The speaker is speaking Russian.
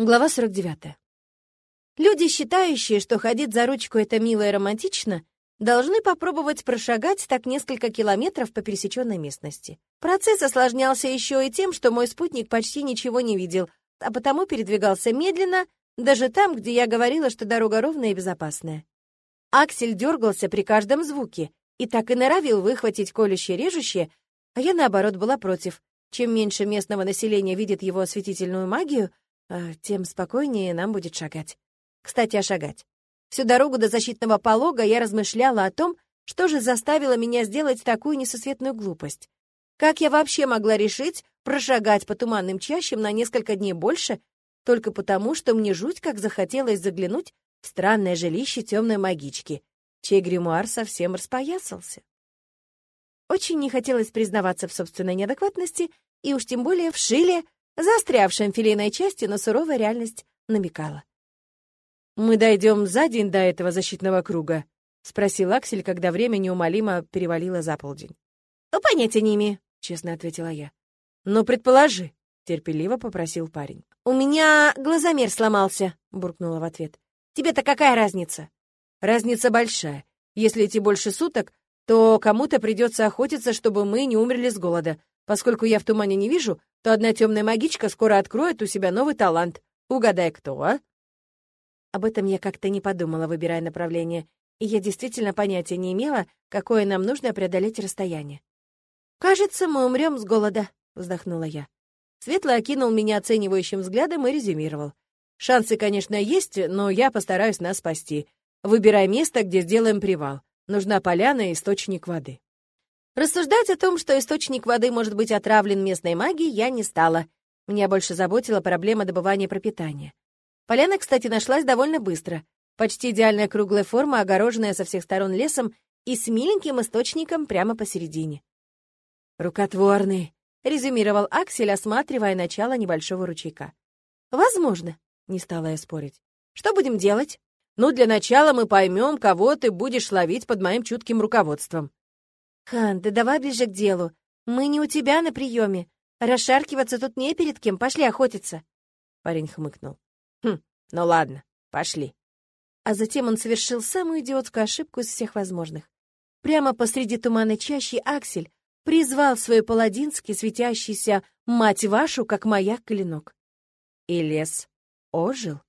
Глава 49. Люди, считающие, что ходить за ручку — это мило и романтично, должны попробовать прошагать так несколько километров по пересеченной местности. Процесс осложнялся еще и тем, что мой спутник почти ничего не видел, а потому передвигался медленно, даже там, где я говорила, что дорога ровная и безопасная. Аксель дергался при каждом звуке и так и норовил выхватить колющее-режущее, а я, наоборот, была против. Чем меньше местного населения видит его осветительную магию — тем спокойнее нам будет шагать. Кстати, о шагать. Всю дорогу до защитного полога я размышляла о том, что же заставило меня сделать такую несусветную глупость. Как я вообще могла решить прошагать по туманным чащам на несколько дней больше, только потому, что мне жуть как захотелось заглянуть в странное жилище темной магички, чей гримуар совсем распоясался. Очень не хотелось признаваться в собственной неадекватности, и уж тем более в шиле, Застрявшая филейной части, но суровая реальность намекала. «Мы дойдем за день до этого защитного круга?» — спросил Аксель, когда время неумолимо перевалило за полдень. «Ну, понятия не имею», — честно ответила я. «Ну, предположи», — терпеливо попросил парень. «У меня глазомер сломался», — буркнула в ответ. «Тебе-то какая разница?» «Разница большая. Если идти больше суток, то кому-то придется охотиться, чтобы мы не умерли с голода. Поскольку я в тумане не вижу, то одна темная магичка скоро откроет у себя новый талант. Угадай, кто, а? Об этом я как-то не подумала, выбирая направление, и я действительно понятия не имела, какое нам нужно преодолеть расстояние. «Кажется, мы умрем с голода», — вздохнула я. Светлый окинул меня оценивающим взглядом и резюмировал. «Шансы, конечно, есть, но я постараюсь нас спасти. Выбирай место, где сделаем привал. Нужна поляна и источник воды». Рассуждать о том, что источник воды может быть отравлен местной магией, я не стала. Меня больше заботила проблема добывания пропитания. Поляна, кстати, нашлась довольно быстро. Почти идеальная круглая форма, огороженная со всех сторон лесом и с миленьким источником прямо посередине. «Рукотворный», — резюмировал Аксель, осматривая начало небольшого ручейка. «Возможно», — не стала я спорить. «Что будем делать?» «Ну, для начала мы поймем, кого ты будешь ловить под моим чутким руководством», «Хан, да давай ближе к делу. Мы не у тебя на приеме. Расшаркиваться тут не перед кем, пошли охотиться». Парень хмыкнул. «Хм, ну ладно, пошли». А затем он совершил самую идиотскую ошибку из всех возможных. Прямо посреди туманной чащи Аксель призвал свой паладинский светящийся «мать вашу», как маяк клинок. И лес ожил.